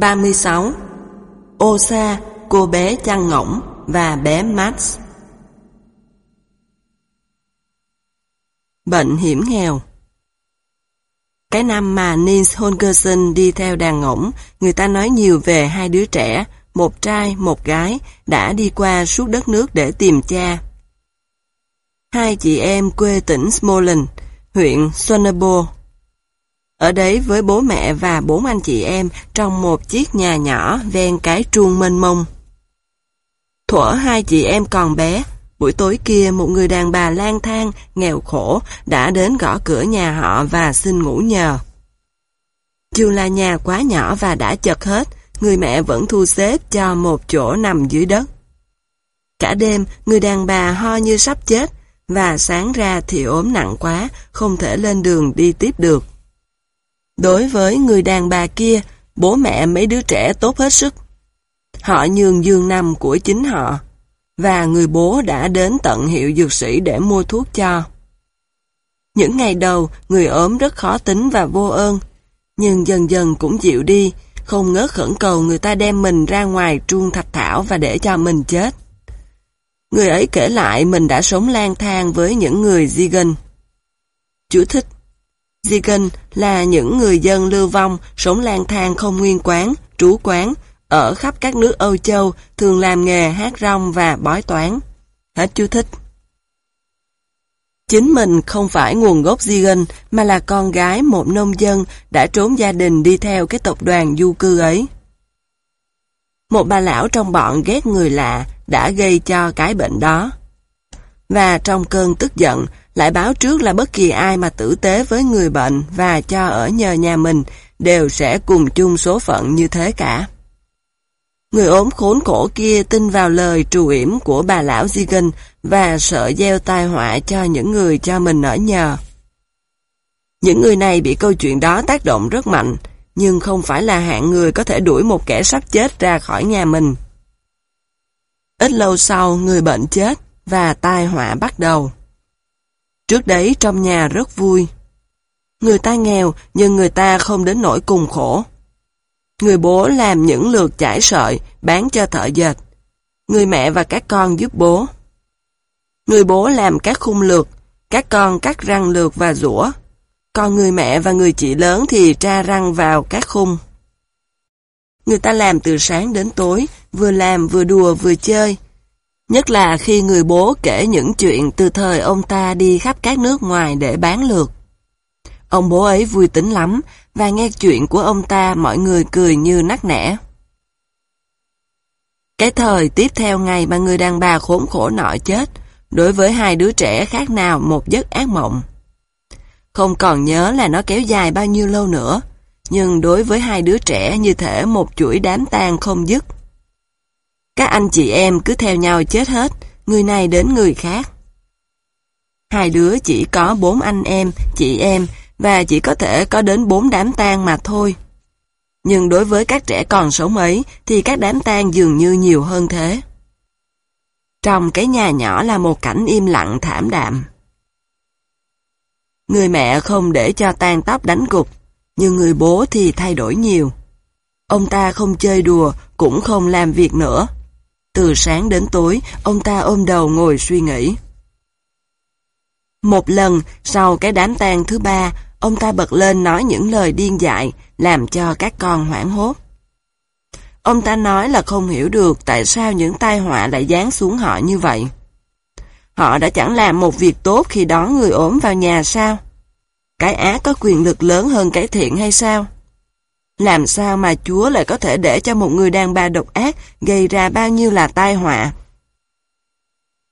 36. Osa, cô bé chăn ngỗng và bé Max Bệnh hiểm nghèo Cái năm mà Nils Holgersson đi theo đàn ngỗng, người ta nói nhiều về hai đứa trẻ, một trai, một gái, đã đi qua suốt đất nước để tìm cha. Hai chị em quê tỉnh Smolensk, huyện Sonneborg. Ở đấy với bố mẹ và bốn anh chị em trong một chiếc nhà nhỏ ven cái truông mênh mông. Thuở hai chị em còn bé, buổi tối kia một người đàn bà lang thang, nghèo khổ đã đến gõ cửa nhà họ và xin ngủ nhờ. Dù là nhà quá nhỏ và đã chật hết, người mẹ vẫn thu xếp cho một chỗ nằm dưới đất. Cả đêm, người đàn bà ho như sắp chết, và sáng ra thì ốm nặng quá, không thể lên đường đi tiếp được. Đối với người đàn bà kia, bố mẹ mấy đứa trẻ tốt hết sức. Họ nhường giường nằm của chính họ, và người bố đã đến tận hiệu dược sĩ để mua thuốc cho. Những ngày đầu, người ốm rất khó tính và vô ơn, nhưng dần dần cũng chịu đi, không ngớt khẩn cầu người ta đem mình ra ngoài truông thạch thảo và để cho mình chết. Người ấy kể lại mình đã sống lang thang với những người Zigan. Chú thích Zigan là những người dân lưu vong, sống lang thang không nguyên quán, trú quán, ở khắp các nước Âu Châu, thường làm nghề hát rong và bói toán. Hết chú thích. Chính mình không phải nguồn gốc Zigan, mà là con gái một nông dân đã trốn gia đình đi theo cái tộc đoàn du cư ấy. Một bà lão trong bọn ghét người lạ đã gây cho cái bệnh đó. Và trong cơn tức giận, lại báo trước là bất kỳ ai mà tử tế với người bệnh và cho ở nhờ nhà mình đều sẽ cùng chung số phận như thế cả. Người ốm khốn khổ kia tin vào lời trù yểm của bà lão Zigan và sợ gieo tai họa cho những người cho mình ở nhờ. Những người này bị câu chuyện đó tác động rất mạnh, nhưng không phải là hạng người có thể đuổi một kẻ sắp chết ra khỏi nhà mình. Ít lâu sau, người bệnh chết và tai họa bắt đầu. Trước đấy trong nhà rất vui. Người ta nghèo nhưng người ta không đến nỗi cùng khổ. Người bố làm những lượt chải sợi, bán cho thợ dệt. Người mẹ và các con giúp bố. Người bố làm các khung lược, các con cắt răng lược và rũa. Còn người mẹ và người chị lớn thì tra răng vào các khung. Người ta làm từ sáng đến tối, vừa làm vừa đùa vừa chơi. Nhất là khi người bố kể những chuyện từ thời ông ta đi khắp các nước ngoài để bán lược. Ông bố ấy vui tính lắm, và nghe chuyện của ông ta mọi người cười như nắc nẻ. Cái thời tiếp theo ngày mà người đàn bà khốn khổ nọ chết, đối với hai đứa trẻ khác nào một giấc ác mộng. Không còn nhớ là nó kéo dài bao nhiêu lâu nữa, nhưng đối với hai đứa trẻ như thể một chuỗi đám tang không dứt. Các anh chị em cứ theo nhau chết hết, người này đến người khác. Hai đứa chỉ có bốn anh em, chị em và chỉ có thể có đến bốn đám tang mà thôi. Nhưng đối với các trẻ còn sống ấy thì các đám tang dường như nhiều hơn thế. Trong cái nhà nhỏ là một cảnh im lặng thảm đạm. Người mẹ không để cho tan tóc đánh gục, nhưng người bố thì thay đổi nhiều. Ông ta không chơi đùa, cũng không làm việc nữa. Từ sáng đến tối, ông ta ôm đầu ngồi suy nghĩ. Một lần, sau cái đám tang thứ ba, ông ta bật lên nói những lời điên dại, làm cho các con hoảng hốt. Ông ta nói là không hiểu được tại sao những tai họa lại giáng xuống họ như vậy. Họ đã chẳng làm một việc tốt khi đón người ốm vào nhà sao? Cái ác có quyền lực lớn hơn cái thiện hay sao? Làm sao mà Chúa lại có thể để cho một người đàn bà độc ác gây ra bao nhiêu là tai họa?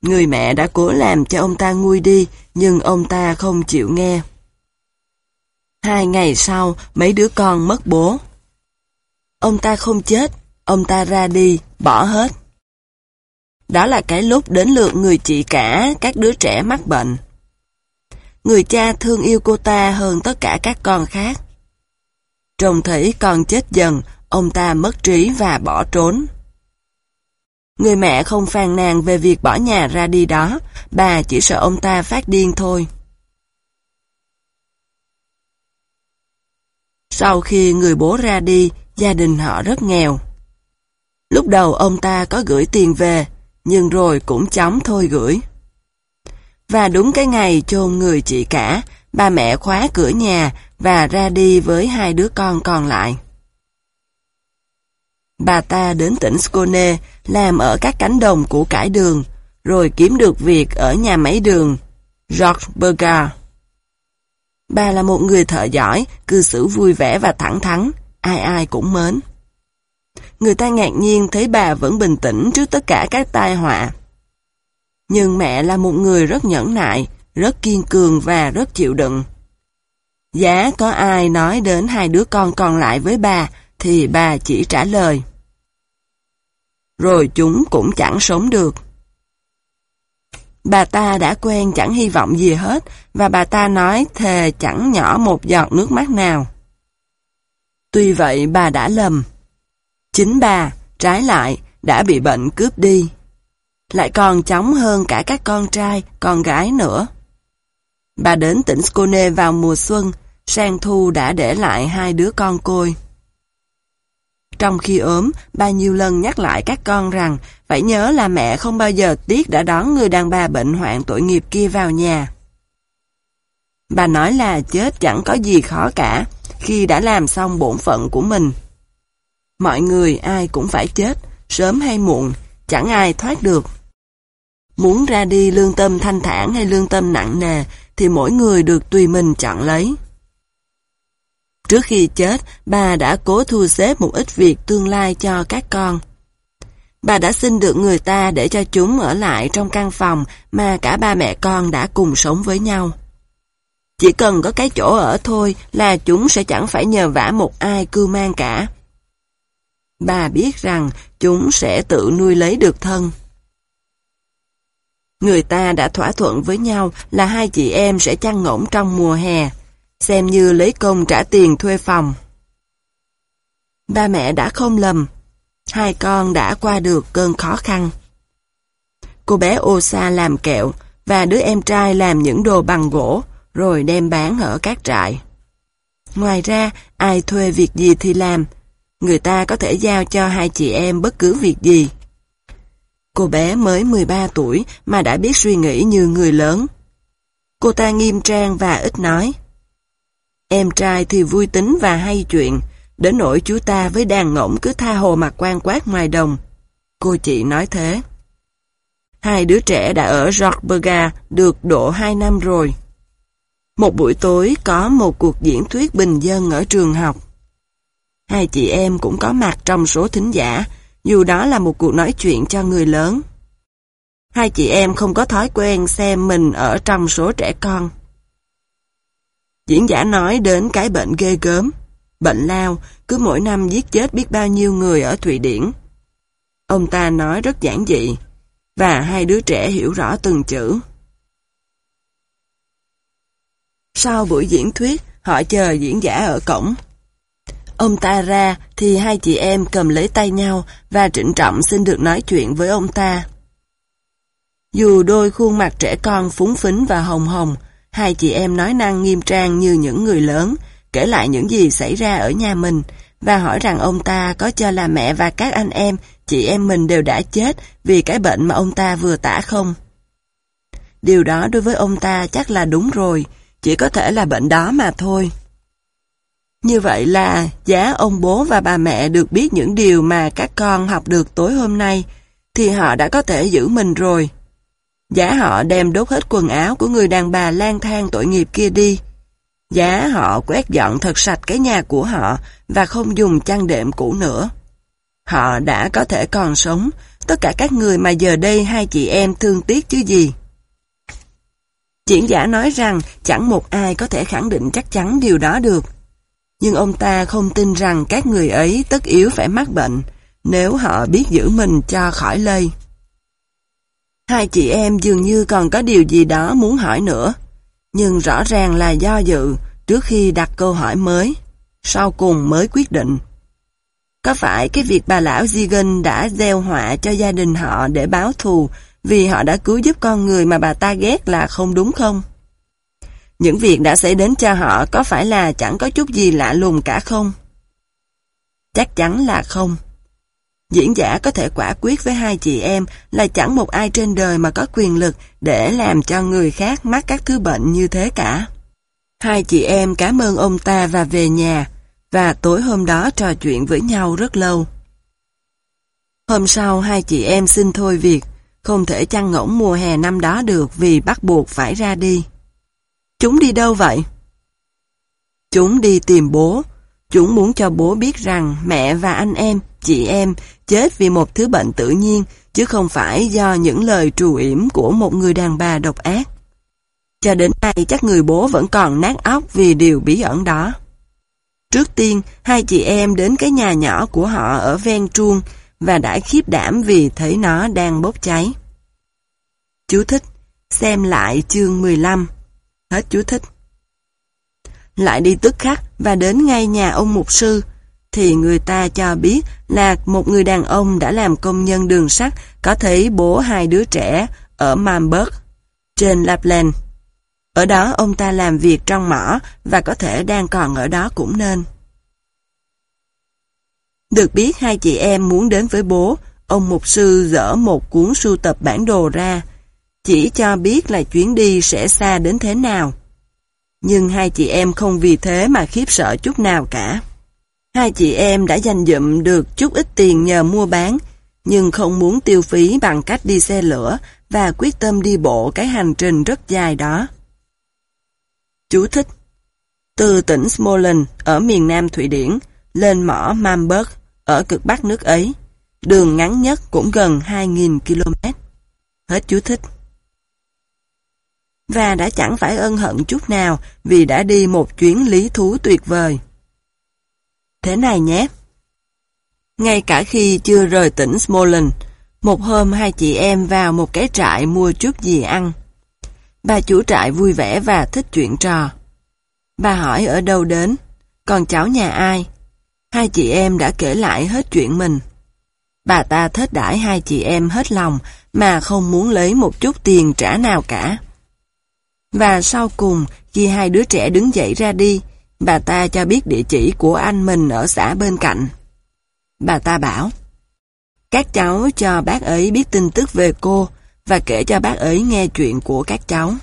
Người mẹ đã cố làm cho ông ta nguôi đi, nhưng ông ta không chịu nghe. Hai ngày sau, mấy đứa con mất bố. Ông ta không chết, ông ta ra đi, bỏ hết. Đó là cái lúc đến lượt người chị cả các đứa trẻ mắc bệnh. Người cha thương yêu cô ta hơn tất cả các con khác. Trông thấy con chết dần, ông ta mất trí và bỏ trốn. Người mẹ không phàn nàn về việc bỏ nhà ra đi đó, bà chỉ sợ ông ta phát điên thôi. Sau khi người bố ra đi, Gia đình họ rất nghèo. Lúc đầu ông ta có gửi tiền về, nhưng rồi cũng chóng thôi gửi. Và đúng cái ngày chôn người chị cả, ba mẹ khóa cửa nhà và ra đi với hai đứa con còn lại. Bà ta đến tỉnh Skone làm ở các cánh đồng của cải đường, rồi kiếm được việc ở nhà máy đường George Berger. Bà là một người thợ giỏi, cư xử vui vẻ và thẳng thắn, ai ai cũng mến. Người ta ngạc nhiên thấy bà vẫn bình tĩnh trước tất cả các tai họa. Nhưng mẹ là một người rất nhẫn nại, rất kiên cường và rất chịu đựng. Giá có ai nói đến hai đứa con còn lại với bà, thì bà chỉ trả lời. Rồi chúng cũng chẳng sống được. Bà ta đã quen chẳng hy vọng gì hết, và bà ta nói thề chẳng nhỏ một giọt nước mắt nào. Tuy vậy bà đã lầm. Chính bà, trái lại, đã bị bệnh cướp đi. Lại còn chóng hơn cả các con trai, con gái nữa. Bà đến tỉnh Skone vào mùa xuân, sang thu đã để lại hai đứa con côi. Trong khi ốm, bà nhiều lần nhắc lại các con rằng phải nhớ là mẹ không bao giờ tiếc đã đón người đàn bà bệnh hoạn tội nghiệp kia vào nhà. Bà nói là chết chẳng có gì khó cả khi đã làm xong bổn phận của mình. Mọi người ai cũng phải chết, sớm hay muộn, chẳng ai thoát được. Muốn ra đi lương tâm thanh thản hay lương tâm nặng nề thì mỗi người được tùy mình chọn lấy. Trước khi chết, bà đã cố thu xếp một ít việc tương lai cho các con. Bà đã xin được người ta để cho chúng ở lại trong căn phòng mà cả ba mẹ con đã cùng sống với nhau. Chỉ cần có cái chỗ ở thôi là chúng sẽ chẳng phải nhờ vả một ai cưu mang cả. Bà biết rằng chúng sẽ tự nuôi lấy được thân. Người ta đã thỏa thuận với nhau là hai chị em sẽ chăn ngỗng trong mùa hè xem như lấy công trả tiền thuê phòng. Ba mẹ đã không lầm, hai con đã qua được cơn khó khăn. Cô bé Osa làm kẹo và đứa em trai làm những đồ bằng gỗ rồi đem bán ở các trại. Ngoài ra, ai thuê việc gì thì làm, người ta có thể giao cho hai chị em bất cứ việc gì. Cô bé mới 13 tuổi mà đã biết suy nghĩ như người lớn. Cô ta nghiêm trang và ít nói. Em trai thì vui tính và hay chuyện, đến nỗi chú ta với đàn ngỗng cứ tha hồ mà quan quát ngoài đồng. Cô chị nói thế. Hai đứa trẻ đã ở Jorberga được độ hai năm rồi. Một buổi tối có một cuộc diễn thuyết bình dân ở trường học. Hai chị em cũng có mặt trong số thính giả, dù đó là một cuộc nói chuyện cho người lớn. Hai chị em không có thói quen xem mình ở trong số trẻ con. Diễn giả nói đến cái bệnh ghê gớm, bệnh lao, cứ mỗi năm giết chết biết bao nhiêu người ở Thụy Điển. Ông ta nói rất giản dị, và hai đứa trẻ hiểu rõ từng chữ. Sau buổi diễn thuyết, họ chờ diễn giả ở cổng. Ông ta ra thì hai chị em cầm lấy tay nhau và trịnh trọng xin được nói chuyện với ông ta. Dù đôi khuôn mặt trẻ con phúng phính và hồng hồng, Hai chị em nói năng nghiêm trang như những người lớn, kể lại những gì xảy ra ở nhà mình, và hỏi rằng ông ta có cho là mẹ và các anh em, chị em mình đều đã chết vì cái bệnh mà ông ta vừa tả không? Điều đó đối với ông ta chắc là đúng rồi, chỉ có thể là bệnh đó mà thôi. Như vậy là giá ông bố và bà mẹ được biết những điều mà các con học được tối hôm nay, thì họ đã có thể giữ mình rồi. Giá họ đem đốt hết quần áo của người đàn bà lang thang tội nghiệp kia đi. Giá họ quét dọn thật sạch cái nhà của họ và không dùng chăn đệm cũ nữa. Họ đã có thể còn sống, tất cả các người mà giờ đây hai chị em thương tiếc chứ gì. Diễn giả nói rằng chẳng một ai có thể khẳng định chắc chắn điều đó được. Nhưng ông ta không tin rằng các người ấy tất yếu phải mắc bệnh, nếu họ biết giữ mình cho khỏi lây. Hai chị em dường như còn có điều gì đó muốn hỏi nữa, nhưng rõ ràng là do dự trước khi đặt câu hỏi mới, sau cùng mới quyết định. Có phải cái việc bà lão Zigan đã gieo họa cho gia đình họ để báo thù vì họ đã cứu giúp con người mà bà ta ghét là không đúng không? Những việc đã xảy đến cho họ có phải là chẳng có chút gì lạ lùng cả không? Chắc chắn là không. Diễn giả có thể quả quyết với hai chị em là chẳng một ai trên đời mà có quyền lực để làm cho người khác mắc các thứ bệnh như thế cả. Hai chị em cảm ơn ông ta và về nhà, và tối hôm đó trò chuyện với nhau rất lâu. Hôm sau hai chị em xin thôi việc, không thể chăn ngỗng mùa hè năm đó được vì bắt buộc phải ra đi. Chúng đi đâu vậy? Chúng đi tìm bố. Chúng muốn cho bố biết rằng mẹ và anh em, chị em chết vì một thứ bệnh tự nhiên, chứ không phải do những lời trù yểm của một người đàn bà độc ác. Cho đến nay chắc người bố vẫn còn nát óc vì điều bí ẩn đó. Trước tiên, hai chị em đến cái nhà nhỏ của họ ở ven truông và đã khiếp đảm vì thấy nó đang bốc cháy. Chú thích, xem lại chương 15. Hết chú thích. Lại đi tức khắc và đến ngay nhà ông mục sư, thì người ta cho biết là một người đàn ông đã làm công nhân đường sắt có thấy bố hai đứa trẻ ở Marburg, trên Lapland. Ở đó ông ta làm việc trong mỏ và có thể đang còn ở đó cũng nên. Được biết hai chị em muốn đến với bố, ông mục sư dở một cuốn sưu tập bản đồ ra, chỉ cho biết là chuyến đi sẽ xa đến thế nào. Nhưng hai chị em không vì thế mà khiếp sợ chút nào cả. Hai chị em đã dành dụm được chút ít tiền nhờ mua bán, nhưng không muốn tiêu phí bằng cách đi xe lửa và quyết tâm đi bộ cái hành trình rất dài đó. Chú thích Từ tỉnh Smolensk ở miền nam Thụy Điển lên mỏ Mamberg ở cực bắc nước ấy, đường ngắn nhất cũng gần 2.000 km. Hết chú thích và đã chẳng phải ân hận chút nào vì đã đi một chuyến lý thú tuyệt vời. Thế này nhé. Ngay cả khi chưa rời tỉnh Smolensk, một hôm hai chị em vào một cái trại mua chút gì ăn. Bà chủ trại vui vẻ và thích chuyện trò. Bà hỏi ở đâu đến, còn cháu nhà ai? Hai chị em đã kể lại hết chuyện mình. Bà ta thết đãi hai chị em hết lòng mà không muốn lấy một chút tiền trả nào cả. Và sau cùng, khi hai đứa trẻ đứng dậy ra đi, bà ta cho biết địa chỉ của anh mình ở xã bên cạnh. Bà ta bảo, các cháu cho bác ấy biết tin tức về cô và kể cho bác ấy nghe chuyện của các cháu.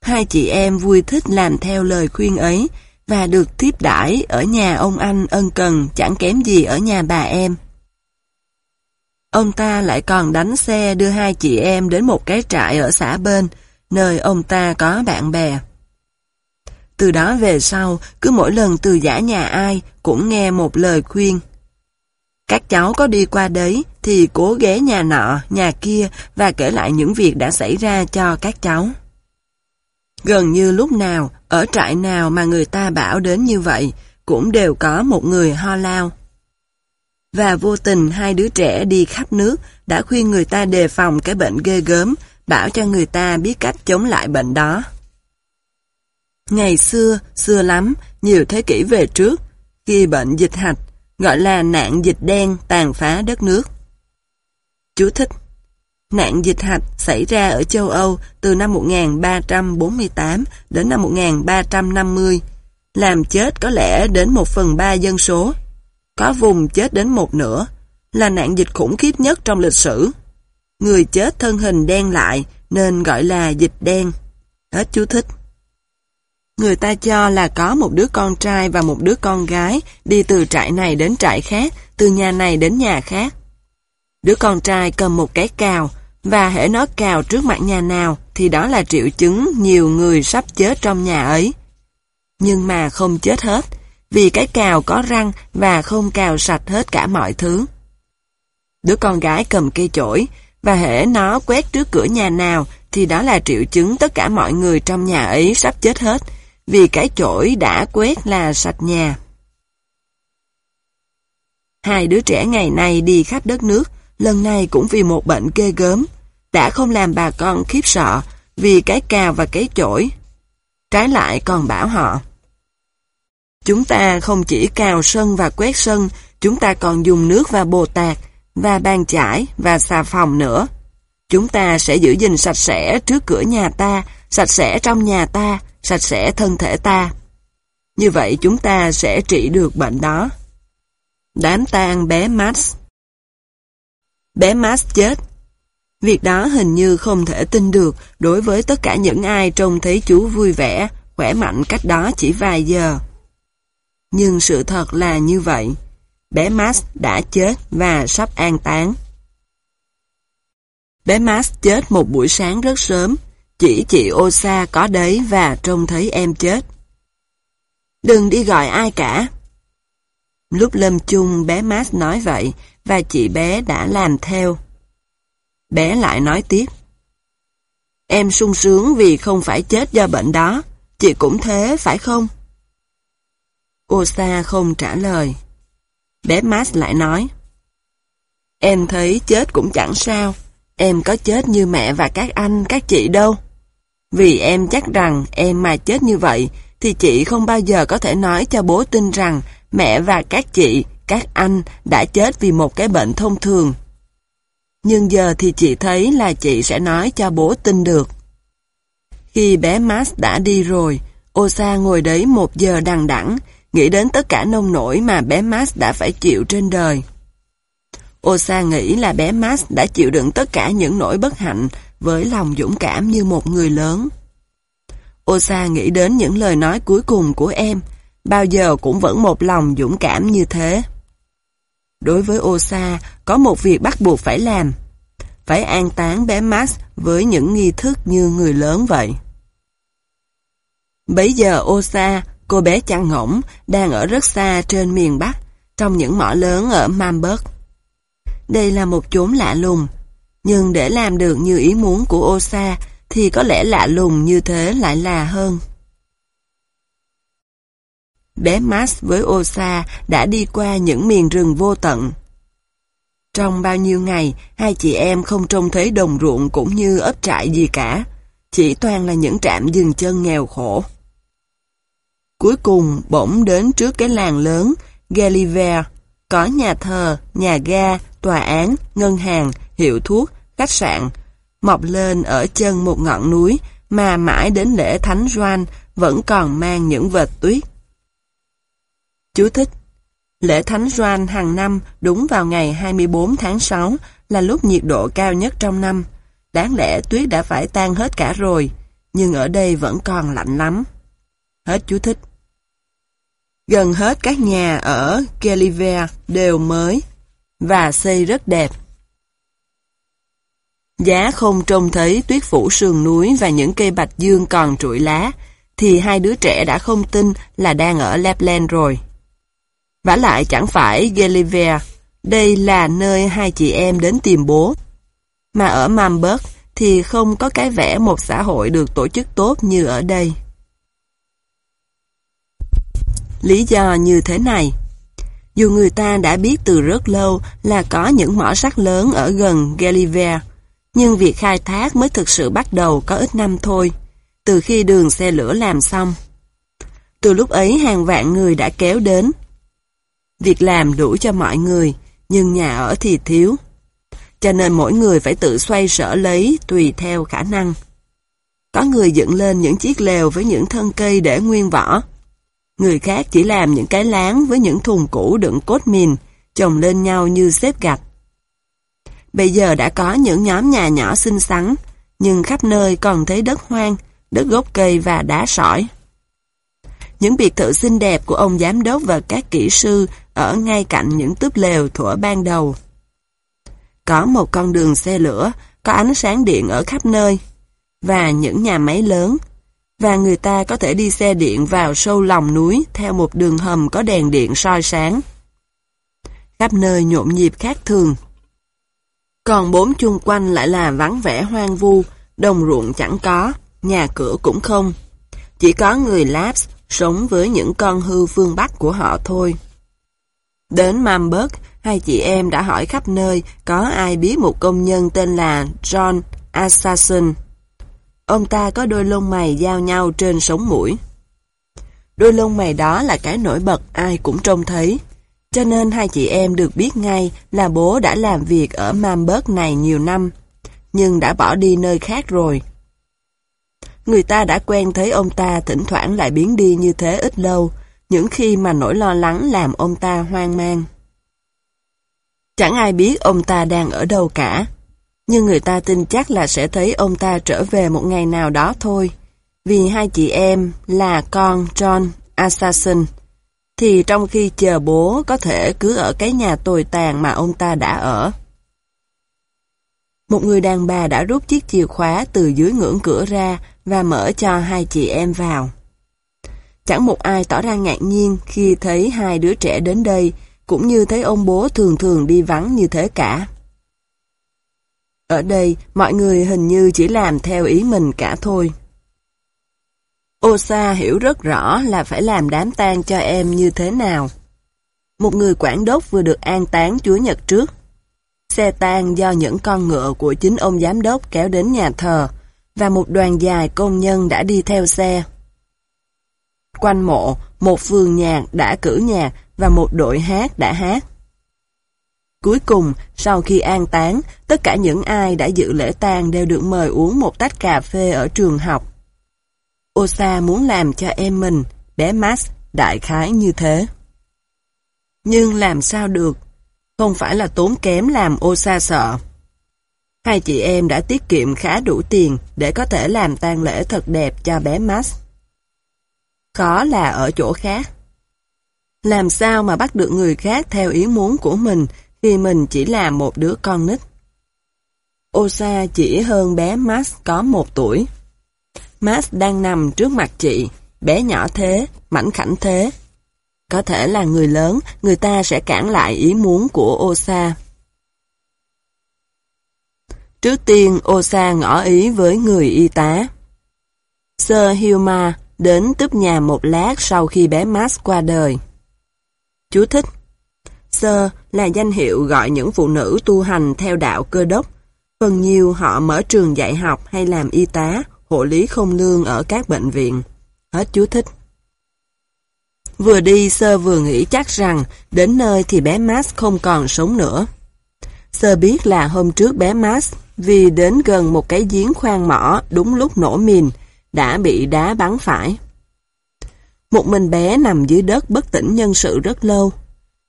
Hai chị em vui thích làm theo lời khuyên ấy và được tiếp đãi ở nhà ông anh ân cần chẳng kém gì ở nhà bà em. Ông ta lại còn đánh xe đưa hai chị em đến một cái trại ở xã bên, nơi ông ta có bạn bè. Từ đó về sau, cứ mỗi lần từ giả nhà ai cũng nghe một lời khuyên. Các cháu có đi qua đấy thì cố ghé nhà nọ, nhà kia và kể lại những việc đã xảy ra cho các cháu. Gần như lúc nào, ở trại nào mà người ta bảo đến như vậy, cũng đều có một người ho lao. Và vô tình hai đứa trẻ đi khắp nước đã khuyên người ta đề phòng cái bệnh ghê gớm, bảo cho người ta biết cách chống lại bệnh đó. Ngày xưa, xưa lắm, nhiều thế kỷ về trước, khi bệnh dịch hạch, gọi là nạn dịch đen tàn phá đất nước. Chú thích Nạn dịch hạch xảy ra ở châu Âu từ năm 1348 đến năm 1350, làm chết có lẽ đến một phần ba dân số. Có vùng chết đến một nửa, là nạn dịch khủng khiếp nhất trong lịch sử. Người chết thân hình đen lại nên gọi là dịch đen. Hết chú thích. Người ta cho là có một đứa con trai và một đứa con gái đi từ trại này đến trại khác, từ nhà này đến nhà khác. Đứa con trai cầm một cái cào và hễ nó cào trước mặt nhà nào thì đó là triệu chứng nhiều người sắp chết trong nhà ấy. Nhưng mà không chết hết, vì cái cào có răng và không cào sạch hết cả mọi thứ. Đứa con gái cầm cây chổi, và hễ nó quét trước cửa nhà nào thì đó là triệu chứng tất cả mọi người trong nhà ấy sắp chết hết, vì cái chổi đã quét là sạch nhà. Hai đứa trẻ ngày nay đi khắp đất nước, lần này cũng vì một bệnh ghê gớm, đã không làm bà con khiếp sợ vì cái cào và cái chổi. Trái lại còn bảo họ, Chúng ta không chỉ cào sân và quét sân, chúng ta còn dùng nước và bồ tạt, và bàn chải và xà phòng nữa. Chúng ta sẽ giữ gìn sạch sẽ trước cửa nhà ta, sạch sẽ trong nhà ta, sạch sẽ thân thể ta. Như vậy chúng ta sẽ trị được bệnh đó. Đám tang bé Max Bé Max chết. Việc đó hình như không thể tin được đối với tất cả những ai trông thấy chú vui vẻ, khỏe mạnh cách đó chỉ vài giờ. Nhưng sự thật là như vậy. Bé Max đã chết và sắp an táng. Bé Max chết một buổi sáng rất sớm, chỉ chị Osa có đấy và trông thấy em chết. Đừng đi gọi ai cả. Lúc lâm chung bé Max nói vậy và chị bé đã làm theo. Bé lại nói tiếp. Em sung sướng vì không phải chết do bệnh đó. Chị cũng thế, phải không? Osa không trả lời. Bé Max lại nói. Em thấy chết cũng chẳng sao. Em có chết như mẹ và các anh, các chị đâu. Vì em chắc rằng em mà chết như vậy thì chị không bao giờ có thể nói cho bố tin rằng mẹ và các chị, các anh đã chết vì một cái bệnh thông thường. Nhưng giờ thì chị thấy là chị sẽ nói cho bố tin được. Khi bé Max đã đi rồi, Osa ngồi đấy một giờ đằng đẵng, nghĩ đến tất cả nông nổi mà bé Max đã phải chịu trên đời. Osa nghĩ là bé Max đã chịu đựng tất cả những nỗi bất hạnh với lòng dũng cảm như một người lớn. Osa nghĩ đến những lời nói cuối cùng của em, bao giờ cũng vẫn một lòng dũng cảm như thế. Đối với Osa, có một việc bắt buộc phải làm. Phải an táng bé Max với những nghi thức như người lớn vậy. Bấy giờ Osa, cô bé chăn ngỗng, đang ở rất xa trên miền Bắc, trong những mỏ lớn ở Mamberg. Đây là một chốn lạ lùng, nhưng để làm được như ý muốn của Osa thì có lẽ lạ lùng như thế lại là hơn. Bé Max với Osa đã đi qua những miền rừng vô tận. Trong bao nhiêu ngày, hai chị em không trông thấy đồng ruộng cũng như ấp trại gì cả, chỉ toàn là những trạm dừng chân nghèo khổ. Cuối cùng bỗng đến trước cái làng lớn, Gulliver, có nhà thờ, nhà ga, tòa án, ngân hàng, hiệu thuốc, khách sạn, mọc lên ở chân một ngọn núi mà mãi đến lễ Thánh Doan vẫn còn mang những vệt tuyết. Chú thích Lễ Thánh Doan hàng năm đúng vào ngày 24 tháng 6 là lúc nhiệt độ cao nhất trong năm. Đáng lẽ tuyết đã phải tan hết cả rồi, nhưng ở đây vẫn còn lạnh lắm. Hết chú thích. Gần hết các nhà ở Geliver đều mới và xây rất đẹp. Giá không trông thấy tuyết phủ sườn núi và những cây bạch dương còn trụi lá, thì hai đứa trẻ đã không tin là đang ở Lapland rồi. vả lại chẳng phải Gulliver, đây là nơi hai chị em đến tìm bố. Mà ở Mamberg thì không có cái vẻ một xã hội được tổ chức tốt như ở đây. Lý do như thế này Dù người ta đã biết từ rất lâu là có những mỏ sắt lớn ở gần Gulliver, nhưng việc khai thác mới thực sự bắt đầu có ít năm thôi, từ khi đường xe lửa làm xong. Từ lúc ấy hàng vạn người đã kéo đến. Việc làm đủ cho mọi người, nhưng nhà ở thì thiếu. Cho nên mỗi người phải tự xoay sở lấy tùy theo khả năng. Có người dựng lên những chiếc lều với những thân cây để nguyên vỏ. Người khác chỉ làm những cái láng với những thùng cũ đựng cốt mìn, chồng lên nhau như xếp gạch. Bây giờ đã có những nhóm nhà nhỏ xinh xắn, nhưng khắp nơi còn thấy đất hoang, đất gốc cây và đá sỏi. Những biệt thự xinh đẹp của ông giám đốc và các kỹ sư ở ngay cạnh những túp lều thuở ban đầu. Có một con đường xe lửa, có ánh sáng điện ở khắp nơi, và những nhà máy lớn, và người ta có thể đi xe điện vào sâu lòng núi theo một đường hầm có đèn điện soi sáng. Khắp nơi nhộn nhịp khác thường. Còn bốn chung quanh lại là vắng vẻ hoang vu, đồng ruộng chẳng có, nhà cửa cũng không. Chỉ có người Laps sống với những con hư phương Bắc của họ thôi. Đến Mamberg, hai chị em đã hỏi khắp nơi có ai biết một công nhân tên là John Assassin. Ông ta có đôi lông mày giao nhau trên sống mũi. Đôi lông mày đó là cái nổi bật ai cũng trông thấy. Cho nên hai chị em được biết ngay là bố đã làm việc ở Mamberg này nhiều năm, nhưng đã bỏ đi nơi khác rồi. Người ta đã quen thấy ông ta thỉnh thoảng lại biến đi như thế ít lâu, những khi mà nỗi lo lắng làm ông ta hoang mang. Chẳng ai biết ông ta đang ở đâu cả, nhưng người ta tin chắc là sẽ thấy ông ta trở về một ngày nào đó thôi, vì hai chị em là con John Assassin, thì trong khi chờ bố có thể cứ ở cái nhà tồi tàn mà ông ta đã ở. Một người đàn bà đã rút chiếc chìa khóa từ dưới ngưỡng cửa ra và mở cho hai chị em vào. Chẳng một ai tỏ ra ngạc nhiên khi thấy hai đứa trẻ đến đây, cũng như thấy ông bố thường thường đi vắng như thế cả. Ở đây, mọi người hình như chỉ làm theo ý mình cả thôi. Osa hiểu rất rõ là phải làm đám tang cho em như thế nào. Một người quản đốc vừa được an táng Chúa Nhật trước. Xe tang do những con ngựa của chính ông giám đốc kéo đến nhà thờ, và một đoàn dài công nhân đã đi theo xe. Quanh mộ, một phường nhạc đã cử nhạc và một đội hát đã hát. Cuối cùng, sau khi an táng, tất cả những ai đã dự lễ tang đều được mời uống một tách cà phê ở trường học. Osa muốn làm cho em mình, bé Max, đại khái như thế. Nhưng làm sao được? Không phải là tốn kém làm Osa sợ. Hai chị em đã tiết kiệm khá đủ tiền để có thể làm tang lễ thật đẹp cho bé Max. Khó là ở chỗ khác. Làm sao mà bắt được người khác theo ý muốn của mình vì mình chỉ là một đứa con nít? Osa chỉ hơn bé Max có một tuổi. Max đang nằm trước mặt chị, bé nhỏ thế, mảnh khảnh thế. Có thể là người lớn, người ta sẽ cản lại ý muốn của Osa. Trước tiên, Osa ngỏ ý với người y tá. Sir Hilma đến tiếp nhà một lát sau khi bé Max qua đời. Chú thích sơ là danh hiệu gọi những phụ nữ tu hành theo đạo cơ đốc. Phần nhiều họ mở trường dạy học hay làm y tá, hộ lý không lương ở các bệnh viện. Hết chú thích. Vừa đi, Sơ vừa nghĩ chắc rằng đến nơi thì bé Max không còn sống nữa. Sơ biết là hôm trước bé Max vì đến gần một cái giếng khoan mỏ đúng lúc nổ mìn, đã bị đá bắn phải. Một mình bé nằm dưới đất bất tỉnh nhân sự rất lâu.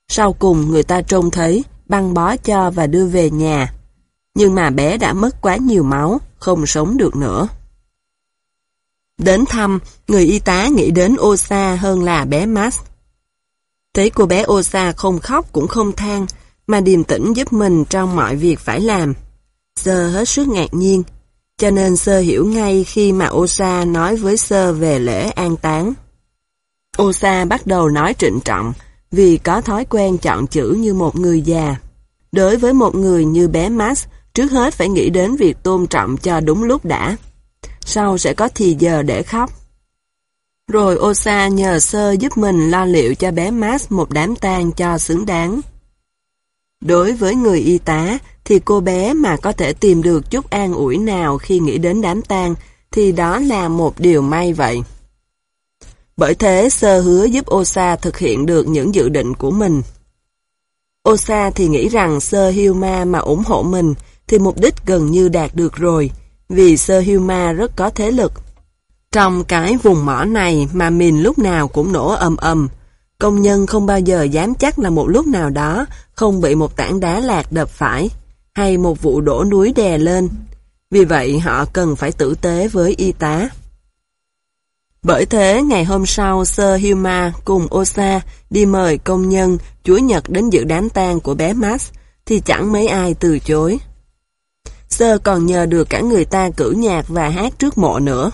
Sau cùng người ta trông thấy, băng bó cho và đưa về nhà. Nhưng mà bé đã mất quá nhiều máu, không sống được nữa. Đến thăm, người y tá nghĩ đến Osa hơn là bé Max. Thấy cô bé Osa không khóc cũng không than, mà điềm tĩnh giúp mình trong mọi việc phải làm. Sơ hết sức ngạc nhiên, cho nên Sơ hiểu ngay khi mà Osa nói với Sơ về lễ an táng. Osa bắt đầu nói trịnh trọng vì có thói quen chọn chữ như một người già. Đối với một người như bé Max, trước hết phải nghĩ đến việc tôn trọng cho đúng lúc đã. Sau sẽ có thì giờ để khóc. Rồi Osa nhờ Sơ giúp mình lo liệu cho bé Max một đám tang cho xứng đáng. Đối với người y tá, thì cô bé mà có thể tìm được chút an ủi nào khi nghĩ đến đám tang, thì đó là một điều may vậy. Bởi thế, Sơ hứa giúp Osa thực hiện được những dự định của mình. Osa thì nghĩ rằng Sơ Hilma mà ủng hộ mình thì mục đích gần như đạt được rồi, vì Sơ Hilma rất có thế lực. Trong cái vùng mỏ này mà mình lúc nào cũng nổ ầm ầm, công nhân không bao giờ dám chắc là một lúc nào đó không bị một tảng đá lạc đập phải, hay một vụ đổ núi đè lên. Vì vậy họ cần phải tử tế với y tá. Bởi thế, ngày hôm sau, Sir Hilma cùng Osa đi mời công nhân Chúa Nhật đến dự đám tang của bé Max, thì chẳng mấy ai từ chối. Sơ còn nhờ được cả người ta cử nhạc và hát trước mộ nữa.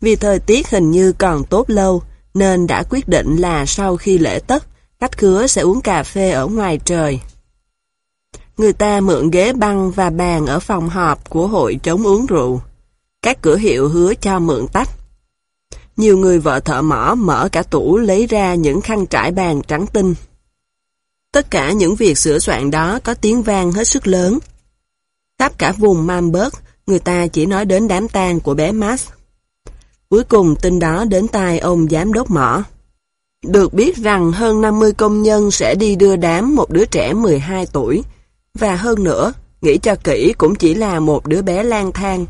Vì thời tiết hình như còn tốt lâu, nên đã quyết định là sau khi lễ tất, khách khứa sẽ uống cà phê ở ngoài trời. Người ta mượn ghế băng và bàn ở phòng họp của hội chống uống rượu. Các cửa hiệu hứa cho mượn tách. Nhiều người vợ thợ mỏ mở cả tủ lấy ra những khăn trải bàn trắng tinh. Tất cả những việc sửa soạn đó có tiếng vang hết sức lớn. Khắp cả vùng Mamberg, người ta chỉ nói đến đám tang của bé Max. Cuối cùng tin đó đến tai ông giám đốc mỏ. Được biết rằng hơn 50 công nhân sẽ đi đưa đám một đứa trẻ 12 tuổi, và hơn nữa, nghĩ cho kỹ cũng chỉ là một đứa bé lang thang.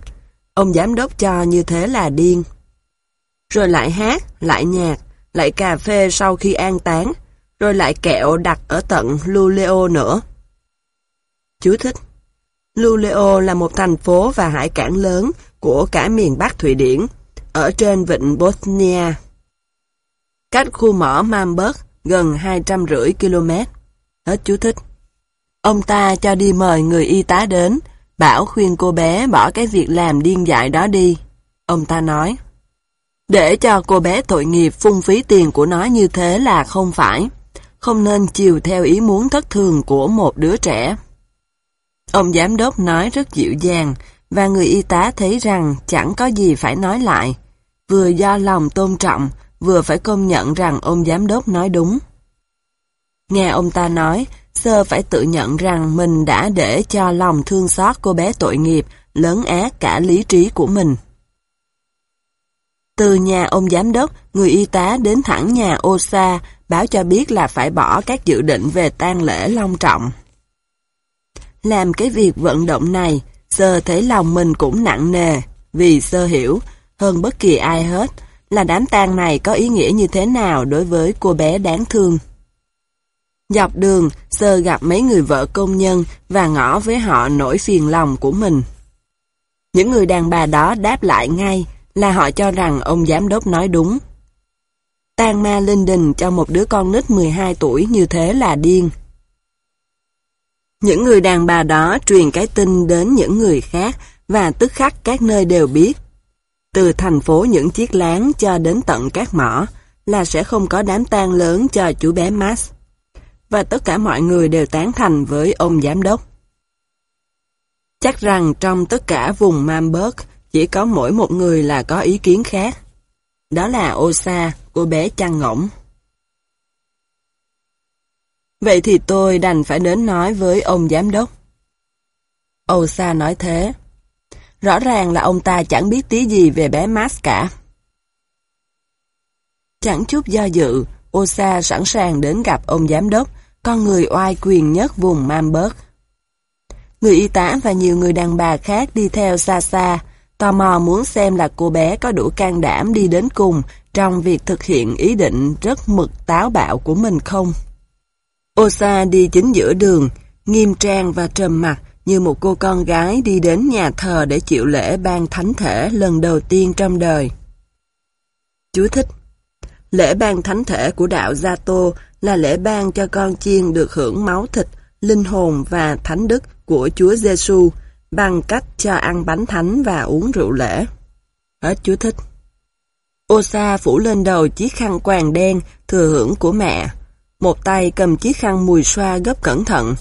Ông giám đốc cho như thế là điên. Rồi lại hát, lại nhạc, lại cà phê sau khi an táng, rồi lại kẹo đặt ở tận Luleo nữa. Chú thích Luleo là một thành phố và hải cảng lớn của cả miền Bắc Thụy Điển, ở trên vịnh Bosnia. Cách khu mỏ Mamberg gần 250 km. Hết chú thích. Ông ta cho đi mời người y tá đến, bảo khuyên cô bé bỏ cái việc làm điên dại đó đi. Ông ta nói, để cho cô bé tội nghiệp phung phí tiền của nó như thế là không phải, không nên chiều theo ý muốn thất thường của một đứa trẻ. Ông giám đốc nói rất dịu dàng, và người y tá thấy rằng chẳng có gì phải nói lại, vừa do lòng tôn trọng, vừa phải công nhận rằng ông giám đốc nói đúng. Nghe ông ta nói, Sơ phải tự nhận rằng mình đã để cho lòng thương xót cô bé tội nghiệp lớn ác cả lý trí của mình. Từ nhà ông giám đốc, người y tá đến thẳng nhà Osa báo cho biết là phải bỏ các dự định về tang lễ long trọng. Làm cái việc vận động này, Sơ thấy lòng mình cũng nặng nề, vì Sơ hiểu, hơn bất kỳ ai hết, là đám tang này có ý nghĩa như thế nào đối với cô bé đáng thương. Dọc đường, Sơ gặp mấy người vợ công nhân và ngỏ với họ nỗi phiền lòng của mình. Những người đàn bà đó đáp lại ngay là họ cho rằng ông giám đốc nói đúng. Tan ma linh đình cho một đứa con nít 12 tuổi như thế là điên. Những người đàn bà đó truyền cái tin đến những người khác và tức khắc các nơi đều biết. Từ thành phố những chiếc láng cho đến tận các mỏ là sẽ không có đám tang lớn cho chú bé Max. Và tất cả mọi người đều tán thành với ông giám đốc. Chắc rằng trong tất cả vùng Mamburg, chỉ có mỗi một người là có ý kiến khác. Đó là Osa, cô bé chăn ngỗng. Vậy thì tôi đành phải đến nói với ông giám đốc. Osa nói thế. Rõ ràng là ông ta chẳng biết tí gì về bé Max cả. Chẳng chút do dự, Osa sẵn sàng đến gặp ông giám đốc, con người oai quyền nhất vùng Mamberg. Người y tá và nhiều người đàn bà khác đi theo xa xa, tò mò muốn xem là cô bé có đủ can đảm đi đến cùng trong việc thực hiện ý định rất mực táo bạo của mình không. Osa đi chính giữa đường, nghiêm trang và trầm mặc như một cô con gái đi đến nhà thờ để chịu lễ ban thánh thể lần đầu tiên trong đời. Chú thích Lễ ban thánh thể của đạo Gia Tô là lễ ban cho con chiên được hưởng máu thịt, linh hồn và thánh đức của Chúa Giêsu bằng cách cho ăn bánh thánh và uống rượu lễ. Hết chú thích. Osa phủ lên đầu chiếc khăn quàng đen thừa hưởng của mẹ, một tay cầm chiếc khăn mùi xoa gấp cẩn thận.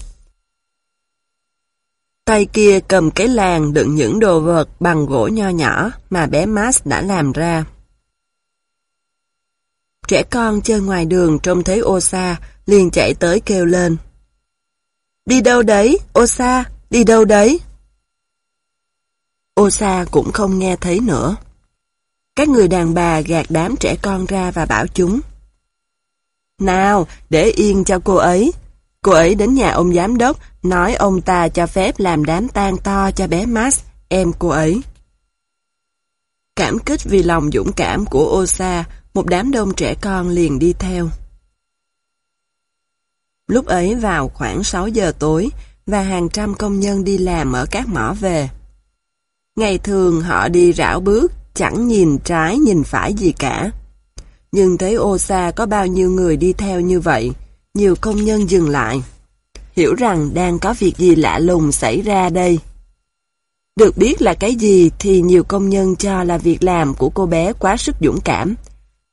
Tay kia cầm cái làng đựng những đồ vật bằng gỗ nho nhỏ mà bé Max đã làm ra. Trẻ con chơi ngoài đường trông thấy Osa, liền chạy tới kêu lên. Đi đâu đấy, Osa, đi đâu đấy? Osa cũng không nghe thấy nữa. Các người đàn bà gạt đám trẻ con ra và bảo chúng. Nào, để yên cho cô ấy. Cô ấy đến nhà ông giám đốc, nói ông ta cho phép làm đám tang to cho bé Max, em cô ấy. Cảm kích vì lòng dũng cảm của Osa, một đám đông trẻ con liền đi theo. Lúc ấy vào khoảng 6 giờ tối, và hàng trăm công nhân đi làm ở các mỏ về. Ngày thường họ đi rảo bước, chẳng nhìn trái nhìn phải gì cả. Nhưng thấy ô xa có bao nhiêu người đi theo như vậy, nhiều công nhân dừng lại. Hiểu rằng đang có việc gì lạ lùng xảy ra đây. Được biết là cái gì thì nhiều công nhân cho là việc làm của cô bé quá sức dũng cảm,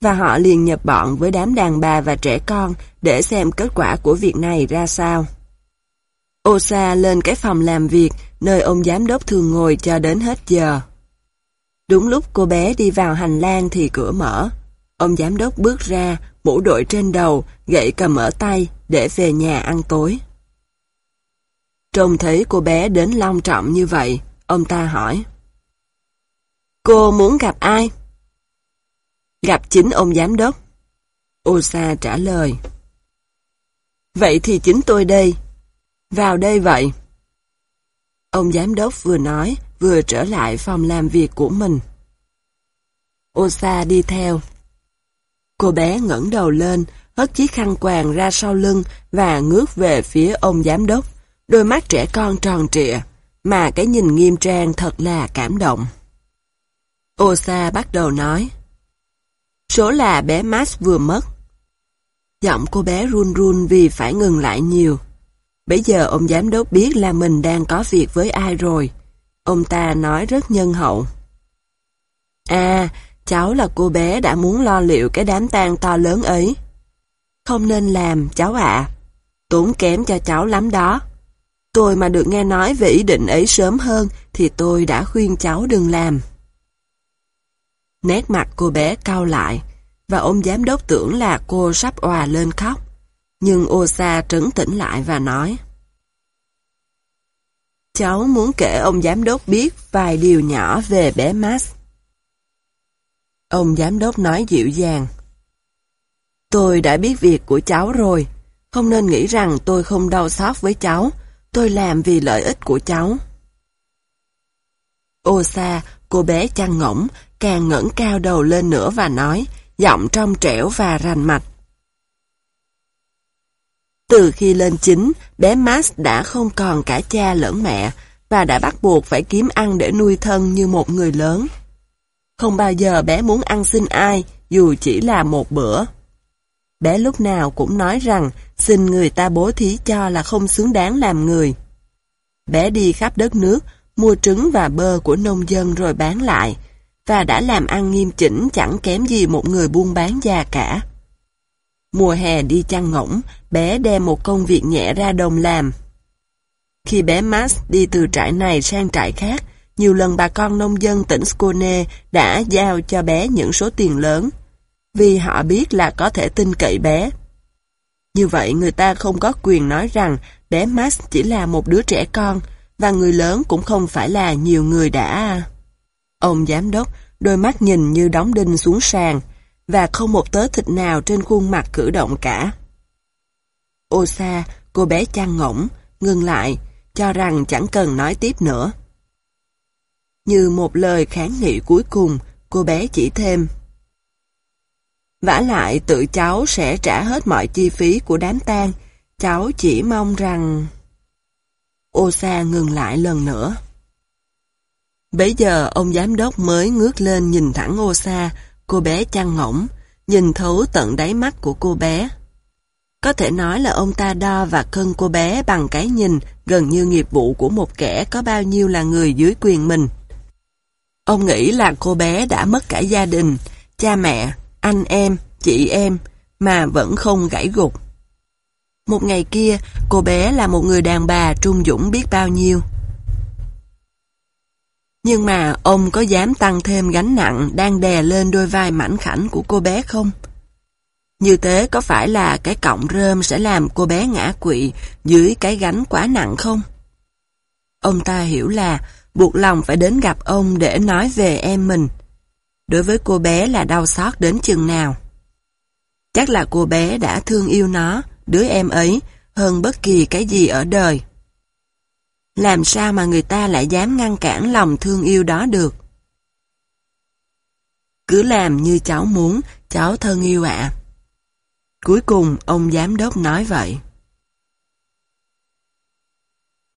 và họ liền nhập bọn với đám đàn bà và trẻ con để xem kết quả của việc này ra sao. Osa lên cái phòng làm việc nơi ông giám đốc thường ngồi cho đến hết giờ. Đúng lúc cô bé đi vào hành lang thì cửa mở. Ông giám đốc bước ra, mũ đội trên đầu, gậy cầm ở tay để về nhà ăn tối. Trông thấy cô bé đến long trọng như vậy, ông ta hỏi. Cô muốn gặp ai? Gặp chính ông giám đốc. Osa trả lời. Vậy thì chính tôi đây. Vào đây vậy. Ông giám đốc vừa nói, vừa trở lại phòng làm việc của mình. Osa đi theo. Cô bé ngẩng đầu lên, hất chiếc khăn quàng ra sau lưng và ngước về phía ông giám đốc. Đôi mắt trẻ con tròn trịa, mà cái nhìn nghiêm trang thật là cảm động. Osa bắt đầu nói. Số là bé Max vừa mất. Giọng cô bé run run vì phải ngừng lại nhiều. Bây giờ ông giám đốc biết là mình đang có việc với ai rồi. Ông ta nói rất nhân hậu. À, cháu là cô bé đã muốn lo liệu cái đám tang to lớn ấy. Không nên làm, cháu ạ. Tốn kém cho cháu lắm đó. Tôi mà được nghe nói về ý định ấy sớm hơn thì tôi đã khuyên cháu đừng làm. Nét mặt cô bé cau lại và ông giám đốc tưởng là cô sắp òa lên khóc. Nhưng Osa trấn tĩnh lại và nói Cháu muốn kể ông giám đốc biết vài điều nhỏ về bé Max. Ông giám đốc nói dịu dàng Tôi đã biết việc của cháu rồi, không nên nghĩ rằng tôi không đau xót với cháu, tôi làm vì lợi ích của cháu. Osa, cô bé chăn ngỗng, càng ngẩng cao đầu lên nữa và nói, giọng trong trẻo và rành mạch. Từ khi lên chính, bé Max đã không còn cả cha lẫn mẹ và đã bắt buộc phải kiếm ăn để nuôi thân như một người lớn. Không bao giờ bé muốn ăn xin ai, dù chỉ là một bữa. Bé lúc nào cũng nói rằng xin người ta bố thí cho là không xứng đáng làm người. Bé đi khắp đất nước, mua trứng và bơ của nông dân rồi bán lại, và đã làm ăn nghiêm chỉnh chẳng kém gì một người buôn bán già cả. Mùa hè đi chăn ngỗng, bé đem một công việc nhẹ ra đồng làm. Khi bé Max đi từ trại này sang trại khác, nhiều lần bà con nông dân tỉnh Skone đã giao cho bé những số tiền lớn, vì họ biết là có thể tin cậy bé. Như vậy người ta không có quyền nói rằng bé Max chỉ là một đứa trẻ con, và người lớn cũng không phải là nhiều người đã... Ông giám đốc, đôi mắt nhìn như đóng đinh xuống sàn, và không một tớ thịt nào trên khuôn mặt cử động cả. Ô xa, cô bé chăn ngỗng, ngừng lại, cho rằng chẳng cần nói tiếp nữa. Như một lời kháng nghị cuối cùng, cô bé chỉ thêm. vả lại tự cháu sẽ trả hết mọi chi phí của đám tang, cháu chỉ mong rằng... Ô xa ngừng lại lần nữa. Bấy giờ ông giám đốc mới ngước lên nhìn thẳng ô xa, cô bé chăn ngỗng, nhìn thấu tận đáy mắt của cô bé. Có thể nói là ông ta đo và cân cô bé bằng cái nhìn gần như nghiệp vụ của một kẻ có bao nhiêu là người dưới quyền mình. Ông nghĩ là cô bé đã mất cả gia đình, cha mẹ, anh em, chị em, mà vẫn không gãy gục. Một ngày kia, cô bé là một người đàn bà trung dũng biết bao nhiêu. Nhưng mà ông có dám tăng thêm gánh nặng đang đè lên đôi vai mảnh khảnh của cô bé không? Như thế có phải là cái cọng rơm sẽ làm cô bé ngã quỵ dưới cái gánh quá nặng không? Ông ta hiểu là buộc lòng phải đến gặp ông để nói về em mình. Đối với cô bé là đau xót đến chừng nào. Chắc là cô bé đã thương yêu nó, đứa em ấy, hơn bất kỳ cái gì ở đời. Làm sao mà người ta lại dám ngăn cản lòng thương yêu đó được? Cứ làm như cháu muốn, cháu thân yêu ạ. Cuối cùng, ông giám đốc nói vậy.